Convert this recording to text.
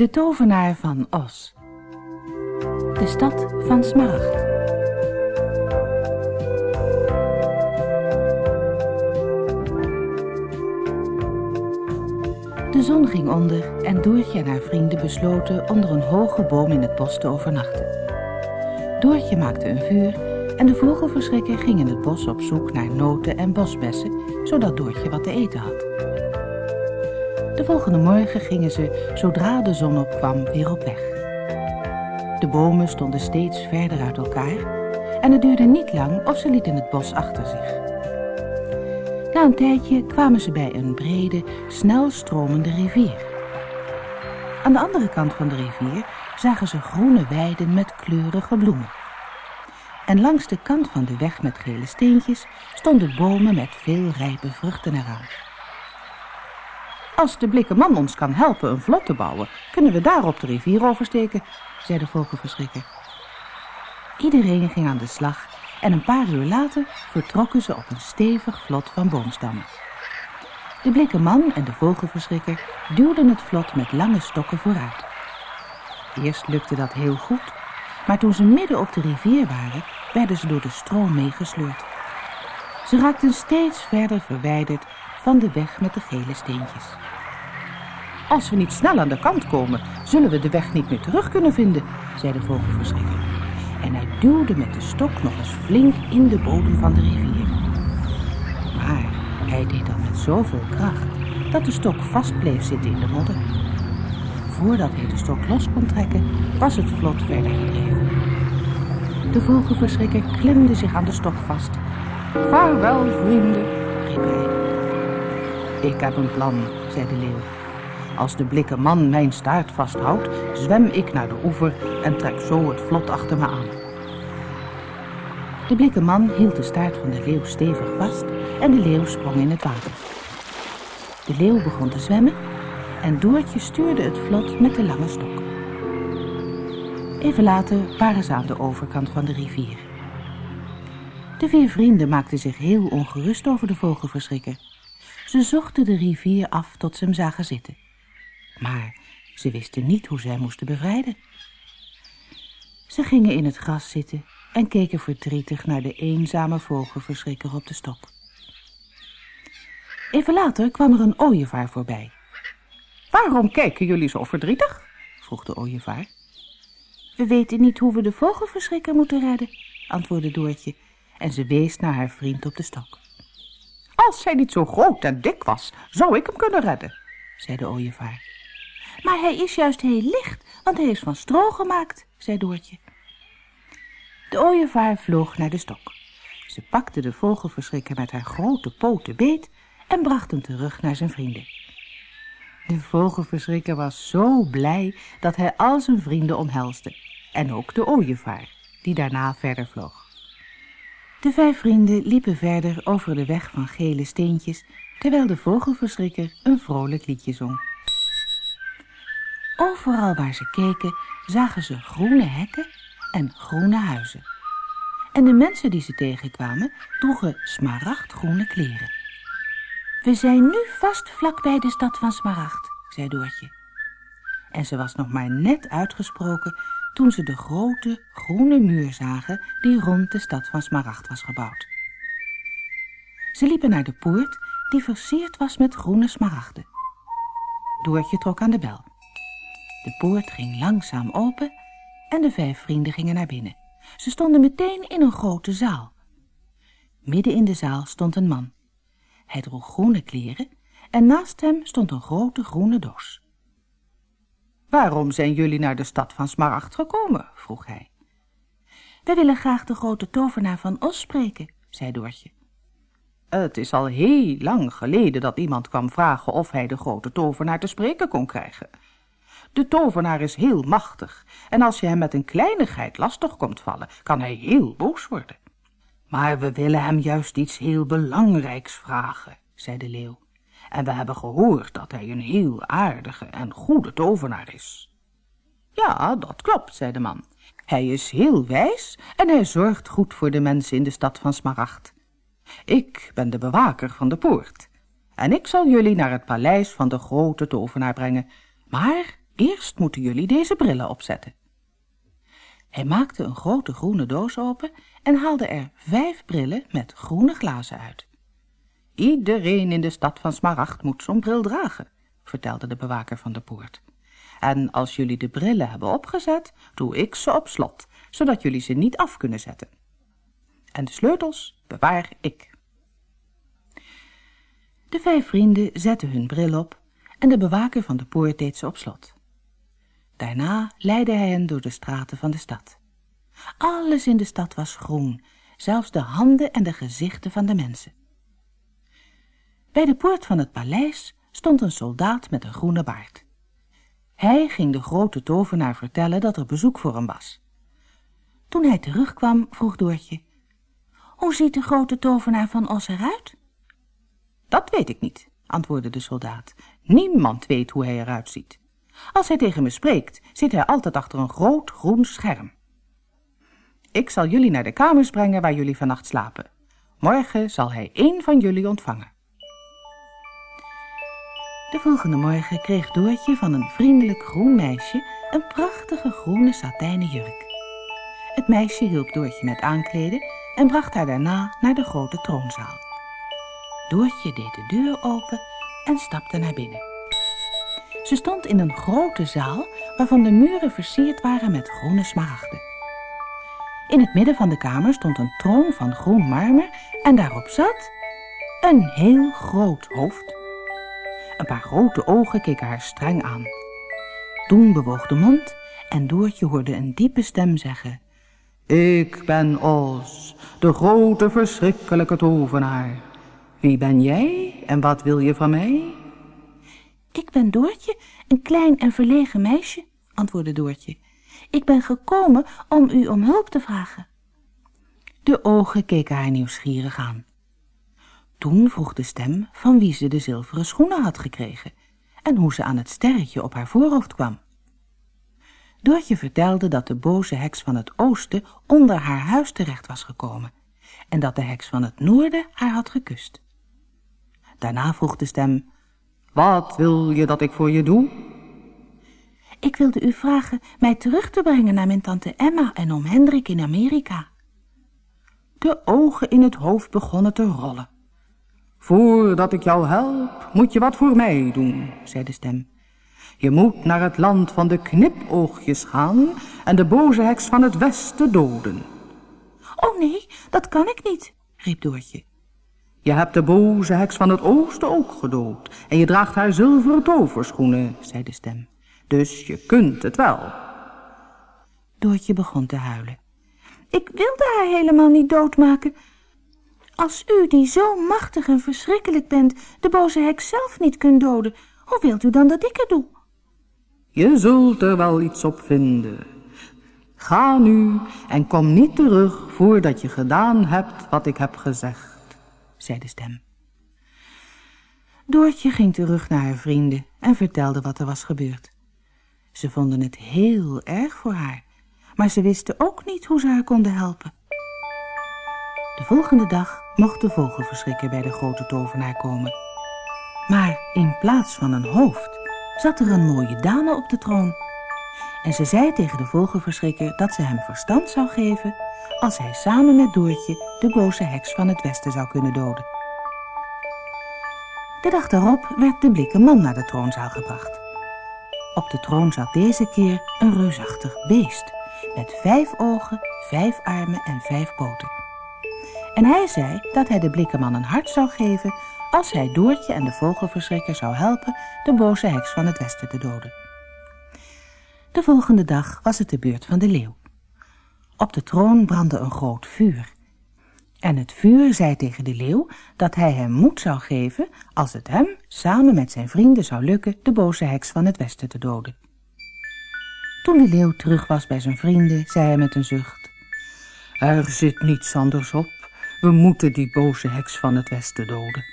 De tovenaar van Os. De stad van Smaragd. De zon ging onder en Doortje en haar vrienden besloten onder een hoge boom in het bos te overnachten. Doortje maakte een vuur en de vogelverschrikker ging in het bos op zoek naar noten en bosbessen, zodat Doortje wat te eten had. De volgende morgen gingen ze, zodra de zon opkwam, weer op weg. De bomen stonden steeds verder uit elkaar en het duurde niet lang of ze lieten het bos achter zich. Na een tijdje kwamen ze bij een brede, snel stromende rivier. Aan de andere kant van de rivier zagen ze groene weiden met kleurige bloemen. En langs de kant van de weg met gele steentjes stonden bomen met veel rijpe vruchten eraan. Als de blikken man ons kan helpen een vlot te bouwen, kunnen we daar op de rivier oversteken, zei de vogelverschrikker. Iedereen ging aan de slag en een paar uur later vertrokken ze op een stevig vlot van boomstammen. De blikken man en de vogelverschrikker duwden het vlot met lange stokken vooruit. Eerst lukte dat heel goed, maar toen ze midden op de rivier waren, werden ze door de stroom meegesleurd. Ze raakten steeds verder verwijderd van de weg met de gele steentjes. Als we niet snel aan de kant komen, zullen we de weg niet meer terug kunnen vinden, zei de vogelverschrikker. En hij duwde met de stok nog eens flink in de bodem van de rivier. Maar hij deed dat met zoveel kracht dat de stok vast bleef zitten in de modder. Voordat hij de stok los kon trekken, was het vlot verder gedreven. De vogelverschrikker klemde zich aan de stok vast. Vaarwel, vrienden, riep hij. Ik heb een plan, zei de leeuw. Als de blikken man mijn staart vasthoudt, zwem ik naar de oever en trek zo het vlot achter me aan. De blikken man hield de staart van de leeuw stevig vast en de leeuw sprong in het water. De leeuw begon te zwemmen en Doortje stuurde het vlot met de lange stok. Even later waren ze aan de overkant van de rivier. De vier vrienden maakten zich heel ongerust over de vogelverschrikker. Ze zochten de rivier af tot ze hem zagen zitten. Maar ze wisten niet hoe ze hem moesten bevrijden. Ze gingen in het gras zitten en keken verdrietig naar de eenzame vogelverschrikker op de stok. Even later kwam er een ooievaar voorbij. Waarom kijken jullie zo verdrietig? vroeg de ooievaar. We weten niet hoe we de vogelverschrikker moeten redden, antwoordde Doortje en ze wees naar haar vriend op de stok. Als hij niet zo groot en dik was, zou ik hem kunnen redden, zei de ooievaar. Maar hij is juist heel licht, want hij is van stro gemaakt, zei Doortje. De ooievaar vloog naar de stok. Ze pakte de vogelverschrikker met haar grote poten beet en bracht hem terug naar zijn vrienden. De vogelverschrikker was zo blij dat hij al zijn vrienden omhelsde. En ook de ooievaar, die daarna verder vloog. De vijf vrienden liepen verder over de weg van gele steentjes, terwijl de vogelverschrikker een vrolijk liedje zong. Overal waar ze keken, zagen ze groene hekken en groene huizen. En de mensen die ze tegenkwamen, droegen smaragdgroene kleren. We zijn nu vast vlakbij de stad van Smaragd, zei Doortje. En ze was nog maar net uitgesproken toen ze de grote groene muur zagen die rond de stad van Smaragd was gebouwd. Ze liepen naar de poort die versierd was met groene smaragden. Doortje trok aan de bel. De poort ging langzaam open en de vijf vrienden gingen naar binnen. Ze stonden meteen in een grote zaal. Midden in de zaal stond een man. Hij droeg groene kleren en naast hem stond een grote groene doos. Waarom zijn jullie naar de stad van Smaragd gekomen? vroeg hij. Wij willen graag de grote tovenaar van Os spreken, zei Doortje. Het is al heel lang geleden dat iemand kwam vragen of hij de grote tovenaar te spreken kon krijgen. De tovenaar is heel machtig en als je hem met een kleinigheid lastig komt vallen, kan hij heel boos worden. Maar we willen hem juist iets heel belangrijks vragen, zei de leeuw. En we hebben gehoord dat hij een heel aardige en goede tovenaar is. Ja, dat klopt, zei de man. Hij is heel wijs en hij zorgt goed voor de mensen in de stad van Smaragd. Ik ben de bewaker van de poort. En ik zal jullie naar het paleis van de grote tovenaar brengen. Maar eerst moeten jullie deze brillen opzetten. Hij maakte een grote groene doos open en haalde er vijf brillen met groene glazen uit. Iedereen in de stad van Smaragd moet zo'n bril dragen, vertelde de bewaker van de poort. En als jullie de brillen hebben opgezet, doe ik ze op slot, zodat jullie ze niet af kunnen zetten. En de sleutels bewaar ik. De vijf vrienden zetten hun bril op en de bewaker van de poort deed ze op slot. Daarna leidde hij hen door de straten van de stad. Alles in de stad was groen, zelfs de handen en de gezichten van de mensen. Bij de poort van het paleis stond een soldaat met een groene baard. Hij ging de grote tovenaar vertellen dat er bezoek voor hem was. Toen hij terugkwam, vroeg Doortje, Hoe ziet de grote tovenaar van Os eruit? Dat weet ik niet, antwoordde de soldaat. Niemand weet hoe hij eruit ziet. Als hij tegen me spreekt, zit hij altijd achter een groot groen scherm. Ik zal jullie naar de kamers brengen waar jullie vannacht slapen. Morgen zal hij één van jullie ontvangen. De volgende morgen kreeg Doortje van een vriendelijk groen meisje een prachtige groene satijnen jurk. Het meisje hielp Doortje met aankleden en bracht haar daarna naar de grote troonzaal. Doortje deed de deur open en stapte naar binnen. Ze stond in een grote zaal waarvan de muren versierd waren met groene smaragden. In het midden van de kamer stond een troon van groen marmer en daarop zat een heel groot hoofd. Een paar grote ogen keken haar streng aan. Toen bewoog de mond en Doortje hoorde een diepe stem zeggen... Ik ben Os, de grote verschrikkelijke tovenaar. Wie ben jij en wat wil je van mij? Ik ben Doortje, een klein en verlegen meisje, antwoordde Doortje. Ik ben gekomen om u om hulp te vragen. De ogen keken haar nieuwsgierig aan. Toen vroeg de stem van wie ze de zilveren schoenen had gekregen en hoe ze aan het sterretje op haar voorhoofd kwam. Doortje vertelde dat de boze heks van het oosten onder haar huis terecht was gekomen en dat de heks van het noorden haar had gekust. Daarna vroeg de stem, wat wil je dat ik voor je doe? Ik wilde u vragen mij terug te brengen naar mijn tante Emma en oom Hendrik in Amerika. De ogen in het hoofd begonnen te rollen. Voordat ik jou help, moet je wat voor mij doen, zei de stem. Je moet naar het land van de knipoogjes gaan en de boze heks van het westen doden. Oh nee, dat kan ik niet, riep Doortje. Je hebt de boze heks van het oosten ook gedood en je draagt haar zilveren toverschoenen, zei de stem. Dus je kunt het wel. Doortje begon te huilen. Ik wilde haar helemaal niet doodmaken. Als u, die zo machtig en verschrikkelijk bent, de boze heks zelf niet kunt doden, hoe wilt u dan dat ik het doe? Je zult er wel iets op vinden. Ga nu en kom niet terug voordat je gedaan hebt wat ik heb gezegd zei de stem. Doortje ging terug naar haar vrienden en vertelde wat er was gebeurd. Ze vonden het heel erg voor haar, maar ze wisten ook niet hoe ze haar konden helpen. De volgende dag mocht de vogelverschrikker bij de grote tovenaar komen. Maar in plaats van een hoofd zat er een mooie dame op de troon. En ze zei tegen de vogelverschrikker dat ze hem verstand zou geven als hij samen met Doortje de boze heks van het westen zou kunnen doden. De dag daarop werd de blikken man naar de troonzaal gebracht. Op de troon zat deze keer een reusachtig beest met vijf ogen, vijf armen en vijf poten. En hij zei dat hij de blikkenman een hart zou geven als hij Doortje en de vogelverschrikker zou helpen de boze heks van het westen te doden. De volgende dag was het de beurt van de leeuw. Op de troon brandde een groot vuur. En het vuur zei tegen de leeuw dat hij hem moed zou geven als het hem samen met zijn vrienden zou lukken de boze heks van het westen te doden. Toen de leeuw terug was bij zijn vrienden, zei hij met een zucht. Er zit niets anders op. We moeten die boze heks van het westen doden.